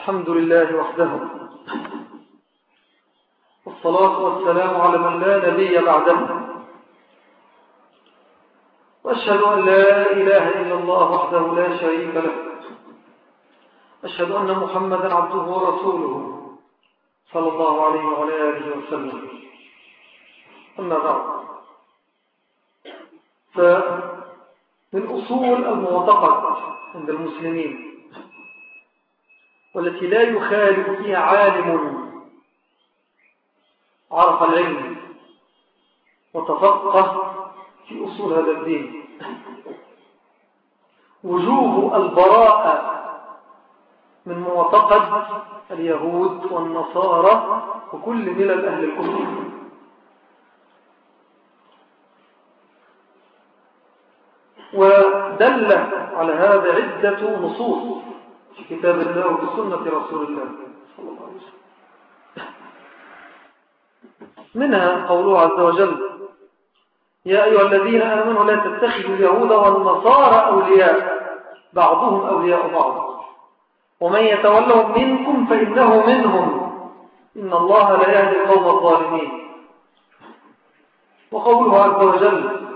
الحمد لله وحده. والصلاة والسلام على من لا نبي بعده. وأشهد أن لا إله إلا الله وحده لا شريك له. أشهد أن محمدا عبده ورسوله صلى الله عليه وعلى آله وسلم. أما بعد. فمن أصول المعتقد عند المسلمين والتي لا يخالف فيها عالم عرف العلم وتفقه في أصول هذا الدين. وجوب البراءة من معتقد اليهود والنصارى وكل ملل أهل الكفر. ودل على هذا عدة نصوص. في كتاب الله وفي سنة رسول الله. صلى الله عليه وسلم منها قوله عز وجل يا أيها الذين آمنوا لا تتخذوا اليهود والنصارى أولياء بعضهم أولياء بعض. ومن يتولهم منكم فإنه منهم. إن الله لا يهدي القوم الظالمين. وقوله عز وجل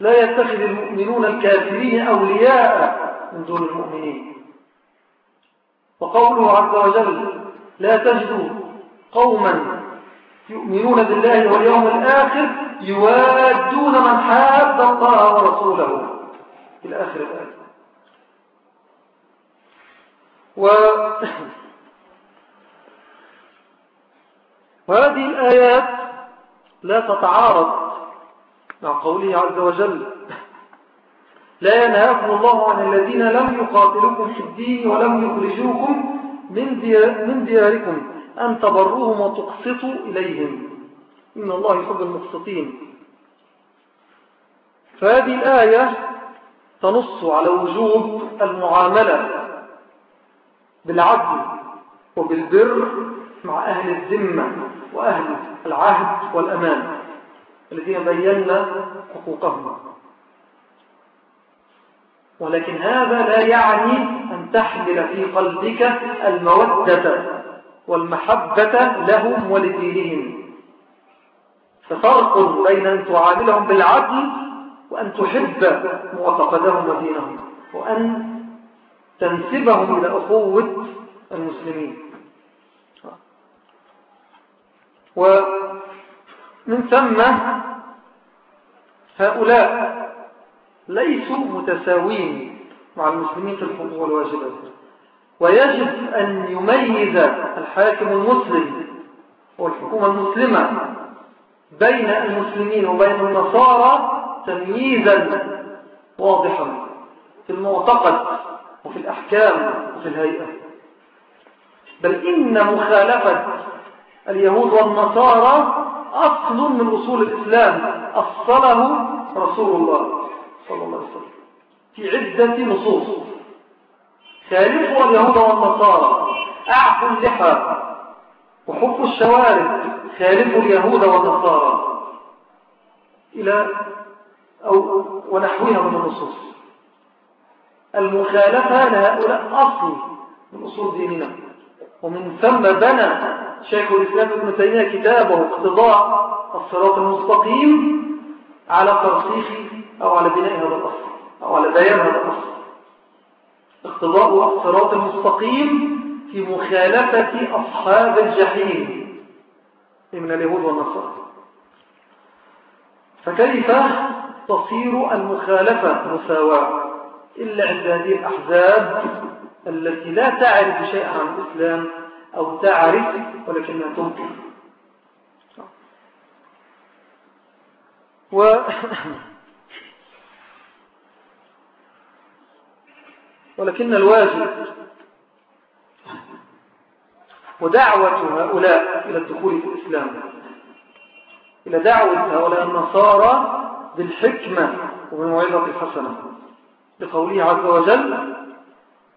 لا يتخذ المؤمنون الكافرين أولياء من دون المؤمنين. وقوله عز وجل لا تجدوا قوما يؤمنون بالله واليوم الآخر يوادون من حاد الله ورسوله. في الآخر الآية. و... وهذه الآيات لا تتعارض مع قوله عز وجل لا ينهاكم الله عن الذين لم يقاتلوكم في الدين ولم يخرجوكم من, من دياركم أن تبروهم وتقسطوا إليهم. إن الله يحب المقسطين. فهذه الآية تنص على وجوب المعاملة بالعدل وبالبر مع أهل الذمة وأهل العهد والأمان الذين بينا حقوقهم. ولكن هذا لا يعني أن تحمل في قلبك المودة والمحبة لهم ولدينهم. ففرق بين أن تعاملهم بالعدل وأن تحب معتقدهم ودينهم وأن تنسبهم إلى أخوة المسلمين. ومن ثم هؤلاء ليسوا متساوين مع المسلمين في الحقوق والواجبات. ويجب أن يميز الحاكم المسلم والحكومة المسلمة بين المسلمين وبين النصارى تمييزا واضحا في المعتقد وفي الأحكام وفي الهيئة. بل إن مخالفة اليهود والنصارى أصل من أصول الإسلام أصله رسول الله. صلى الله عليه وسلم. في عدة نصوص. خالفوا اليهود والنصارى. أعفوا اللحى وحفوا الشوارب. خالفوا اليهود والنصارى. إلى أو ونحوها من النصوص. المخالفة لهؤلاء أصل من أصول ديننا. ومن ثم بنى شيخ الإسلام ابن تيمية كتابه اقتضاء الصراط المستقيم على ترسيخ أو على بناء هذا الأصل أو على بيان هذا الأصل. اقتضاء الصراط المستقيم في مخالفة أصحاب الجحيم. من اليهود والنصارى. فكيف تصير المخالفة مساواة إلا عند هذه الأحزاب التي لا تعرف شيئا عن الإسلام أو تعرف ولكنها تنكر؟ و ولكن الواجب ودعوة هؤلاء إلى الدخول في الإسلام. إلى دعوة هؤلاء النصارى بالحكمة وبالموعظة الحسنة. لقوله عز وجل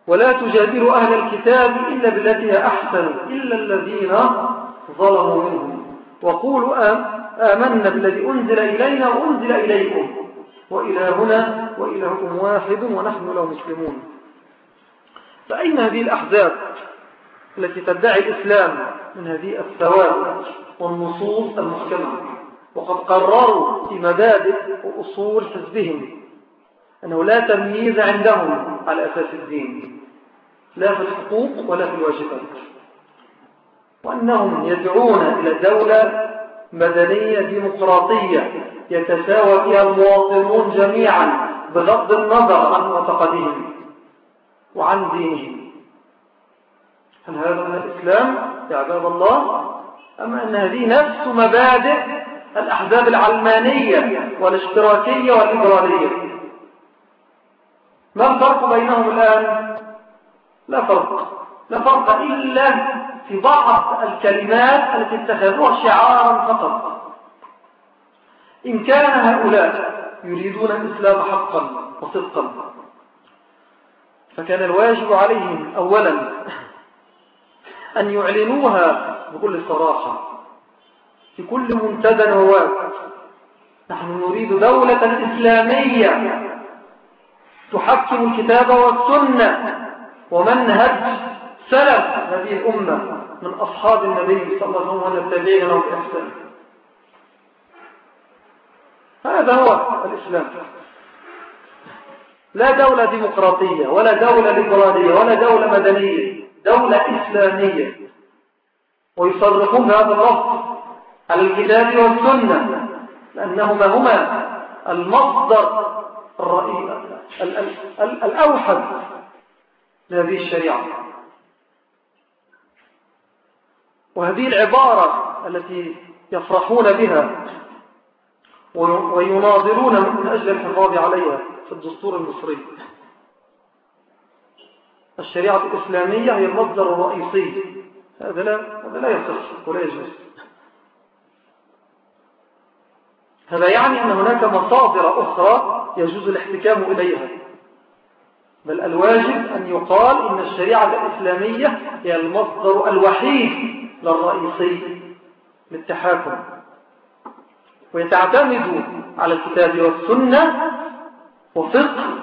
ولا تجادلوا أهل الكتاب إلا بالتي أحسن إلا الذين ظلموا منهم. وقولوا آمنا بالذي أنزل إلينا وأنزل إليكم. وإلهنا وإلهكم واحد ونحن له مسلمون. فأين هذه الأحزاب التي تدعي الإسلام من هذه الثوابت والنصوص المحكمة؟ وقد قرروا في مبادئ وأصول حزبهم أنه لا تمييز عندهم على أساس الدين لا في الحقوق ولا في الواجبات وأنهم يدعون إلى دولة مدنية ديمقراطية يتساوى فيها المواطنون جميعا بغض النظر عن معتقدهم. وعن دينهم هل هذا من الإسلام؟ يا عباد الله. أم أن هذه نفس مبادئ الأحزاب العلمانية والاشتراكية والإبرارية ما الفرق بينهم الآن؟ لا فرق. لا فرق إلا في بعض الكلمات التي اتخذوها شعارا فقط. إن كان هؤلاء يريدون الإسلام حقا وصدقا فكان الواجب عليهم أولا أن يعلنوها بكل صراحة في كل منتدى نواب نحن نريد دولة إسلامية تحكم الكتاب والسنة ومنهج سلف هذه الأمة من أصحاب النبي صلى الله عليه وسلم والتابعين لهم بإحسان. هذا هو الإسلام. لا دولة ديمقراطية ولا دولة ليبرالية ولا دولة مدنية دولة إسلامية. ويصرفون هذا اللفظ على الكتاب والسنة لأنهما هما المصدر الرئيس الأوحد لهذه الشريعة. وهذه العبارة التي يفرحون بها ويناظرون من أجل الحفاظ عليها في الدستور المصري. الشريعة الإسلامية هي المصدر الرئيسي. هذا لا, هذا لا يصح ولا يجوز. هذا يعني أن هناك مصادر أخرى يجوز الاحتكام إليها. بل الواجب أن يقال إن الشريعة الإسلامية هي المصدر الوحيد للرئيسي للتحاكم. ويتعتمد على الكتاب والسنة وفقه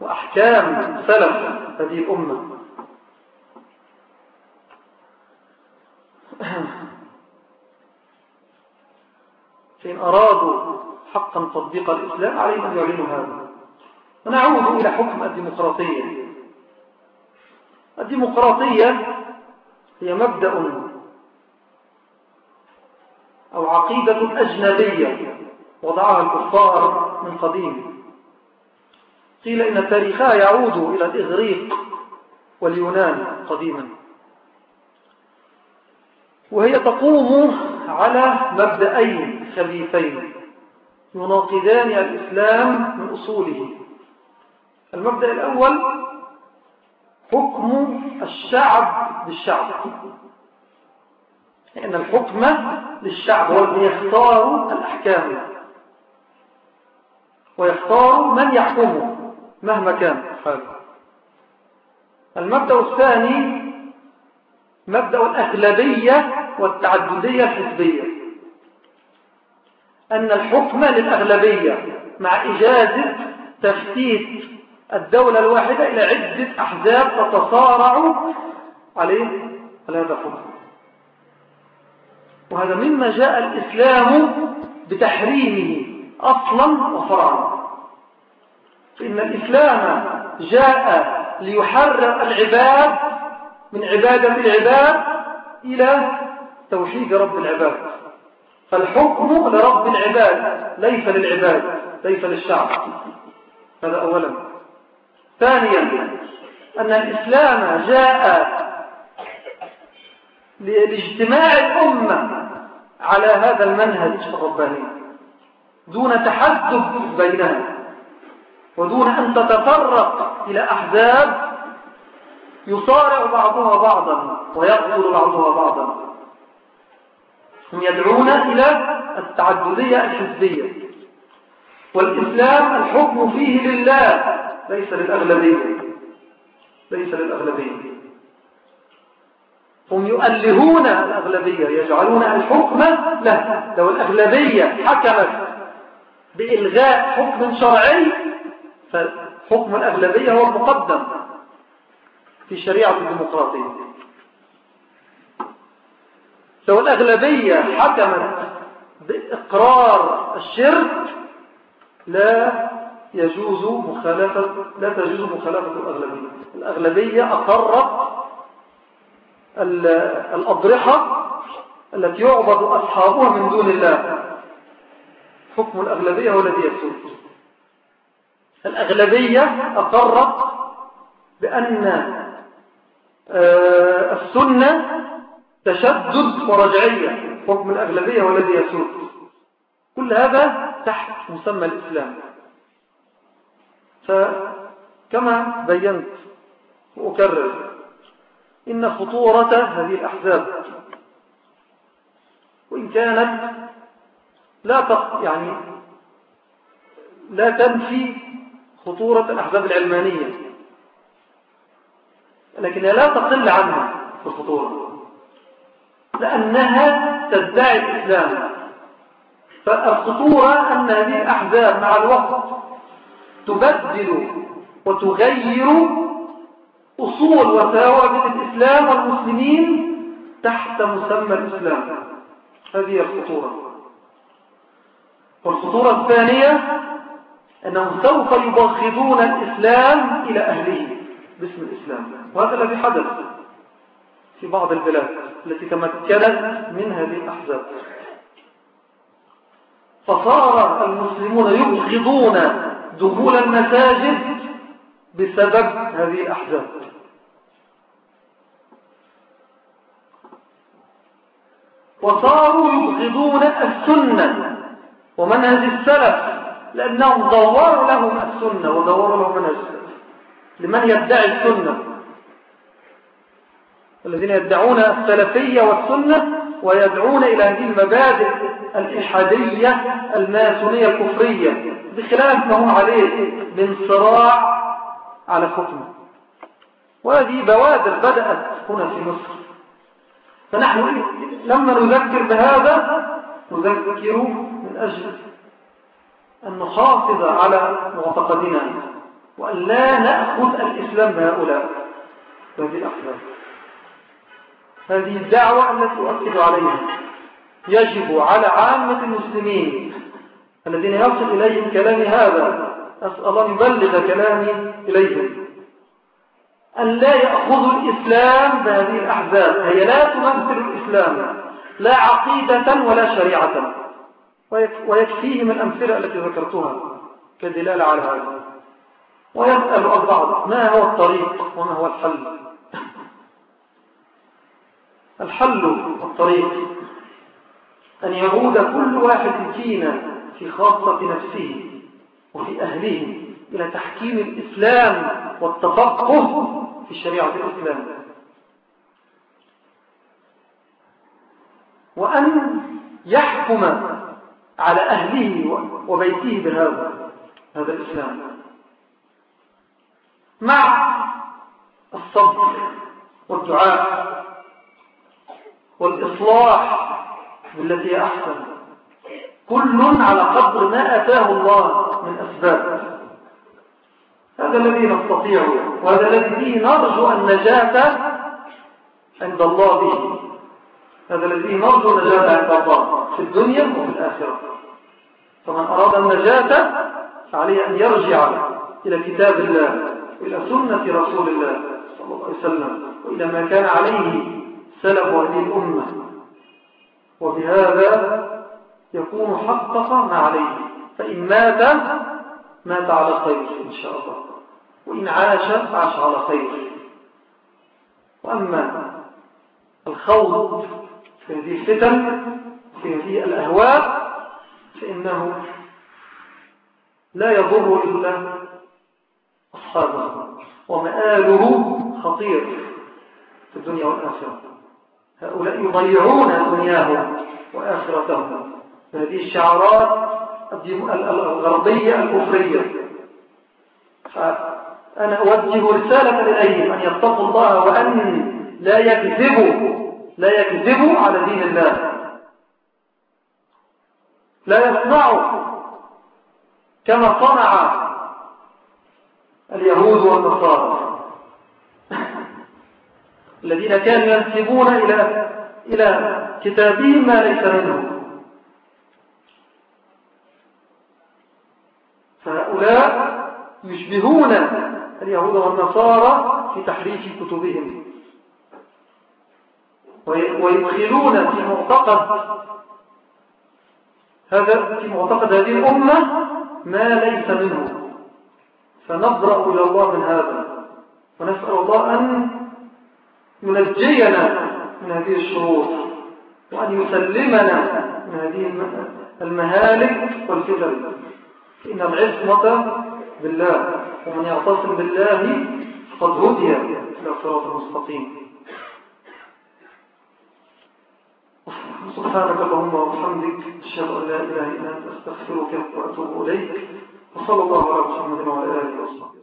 وأحكام سلف هذه الأمة. فإن أرادوا حقا تطبيق الإسلام عليهم أن يعلنوا هذا. ونعود إلى حكم الديمقراطية. الديمقراطية هي مبدأ أو عقيدة أجنبية وضعها الكفار من قديم. قيل إن تاريخها يعود إلى الإغريق واليونان قديما. وهي تقوم على مبدأين خبيثين يناقضان الإسلام من أصوله. المبدأ الأول حكم الشعب بالشعب. لأن الحكم للشعب هو الذي يختار الأحكام. ويختار من يحكمه مهما كان. حاله المبدأ الثاني مبدأ الأغلبية والتعددية الحزبية. أن الحكم للأغلبية مع إجازة تفتيت الدولة الواحدة إلى عدة أحزاب تتصارع عليه. على هذا الحكم وهذا مما جاء الإسلام بتحريمه أصلا وفرعا. فإن الإسلام جاء ليحرر العباد من عبادة العباد إلى توحيد رب العباد. فالحكم لرب العباد ليس للعباد ليس للشعب. هذا أولا. ثانيا أن الإسلام جاء لاجتماع الأمة على هذا المنهج الرباني دون تحدث بينها ودون أن تتفرق إلى أحزاب يصارع بعضها بعضا ويقتل بعضها بعضا. هم يدعون إلى التعددية الحزبية والإسلام الحكم فيه لله ليس للأغلبية ليس للأغلبية. هم يؤلهون الأغلبية يجعلون الحكم له. لو الأغلبية حكمت بإلغاء حكم شرعي فحكم الأغلبية هو المقدم في شريعة الديمقراطية. لو الأغلبية حكمت بإقرار الشرك لا يجوز مخالفة لا تجوز مخالفة الأغلبية. الأغلبية أقرت الأضرحة التي يعبد أصحابها من دون الله. حكم الأغلبية هو الذي يسود الأغلبية أقرت بأن آه، السنة تشدد ورجعية. حكم الأغلبية هو الذي يسود كل هذا تحت مسمى الإسلام. فكما بينت وأكرر إن خطورة هذه الأحزاب. وإن كانت لا يعني لا تنفي خطورة الأحزاب العلمانية لكنها لا تقل عنها في الخطورة لأنها تدعي الإسلام. فالخطورة أن هذه الأحزاب مع الوقت تبدل وتغير أصول وثوابت الإسلام والمسلمين تحت مسمى الإسلام. هذه الخطورة. والخطورة الثانية أنهم سوف يبغضون الإسلام إلى أهله باسم الإسلام. وهذا الذي حدث في بعض البلاد التي تمكنت من هذه الأحزاب. فصار المسلمون يبغضون دخول المساجد بسبب هذه الأحزاب. وصاروا يبغضون السنة ومنهج السلف لأنهم دوروا لهم السنة ودوروا لهم منهج السلف. لمن يدعي السنة؟ الذين يدعون السلفية والسنة ويدعون إلى هذه المبادئ الإحادية الماسونية الكفرية بخلاف ما هم عليه من صراع على حكمه وهذه بوادر بدأت هنا في مصر. فنحن لما نذكر بهذا نذكر من أجل أن نحافظ على معتقدنا وأن لا نأخذ الإسلام بهؤلاء. هذه الأحزاب هذه الدعوة التي أؤكد عليها يجب على عامة المسلمين الذين يصل إليهم كلامي هذا أسأل الله يبلغ كلامي إليهم أن لا يأخذوا الإسلام بهذه الأحزاب. هي لا تمثل الإسلام. لا عقيدة ولا شريعة. ويكفيهم الأمثلة التي ذكرتها كدلالة على هذا. ويسأل البعض ما هو الطريق وما هو الحل؟ الحل والطريق أن يعود كل واحد فينا في خاصة نفسه. وفي أهله إلى تحكيم الإسلام والتفقه في شريعة الإسلام وأن يحكم على أهله وبيته بهذا هذا الإسلام. مع الصبر والدعاء والإصلاح بالتي أحسن. كل على قدر ما أتاه الله من أسباب. هذا الذي نستطيع وهذا الذي فيه نرجو النجاة عند الله به. هذا الذي نرجو النجاة عند الله في الدنيا وفي الآخرة. فمن أراد النجاة فعليه أن يرجع إلى كتاب الله وإلى سنة رسول الله صلى الله عليه وسلم وإلى ما كان عليه سلف هذه الأمة. وبهذا يكون حقق ما عليه. فإن مات مات على خير إن شاء الله. وإن عاش عاش على خير وأما الخوض في هذه الفتن في هذه الأهواء فإنه لا يضر إلا أصحابه. ومآله خطير في الدنيا والآخرة. هؤلاء يضيعون دنياهم وآخرتهم. هذه الشعارات الغربية الكفرية. فأنا أوجه رسالة إليهم أن يتقوا الله وأن لا يكذبوا لا يكذبوا على دين الله. لا يصنعوا. كما صنع اليهود والنصارى. الذين كانوا ينسبون إلى إلى كتابهم ما ليس منه يشبهون اليهود والنصارى في تحريف كتبهم. ويدخلون في معتقد هذا في معتقد هذه الأمة ما ليس منه. فنبرأ إلى الله من هذا. ونسأل الله أن ينجينا من هذه الشرور وأن يسلمنا من هذه المهالك والفتن إن العصمة بالله. ومن يعتصم بالله قد هدي إلى صراط المستقيم سبحانك اللهم وبحمدك أشهد أن لا إله إلا أنت أستغفرك وأتوب إليك وصلى الله على محمد وعلى آله وصحبه.